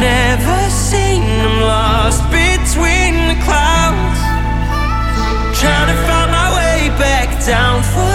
never seen. I'm lost between the clouds. Trying to find my way back down for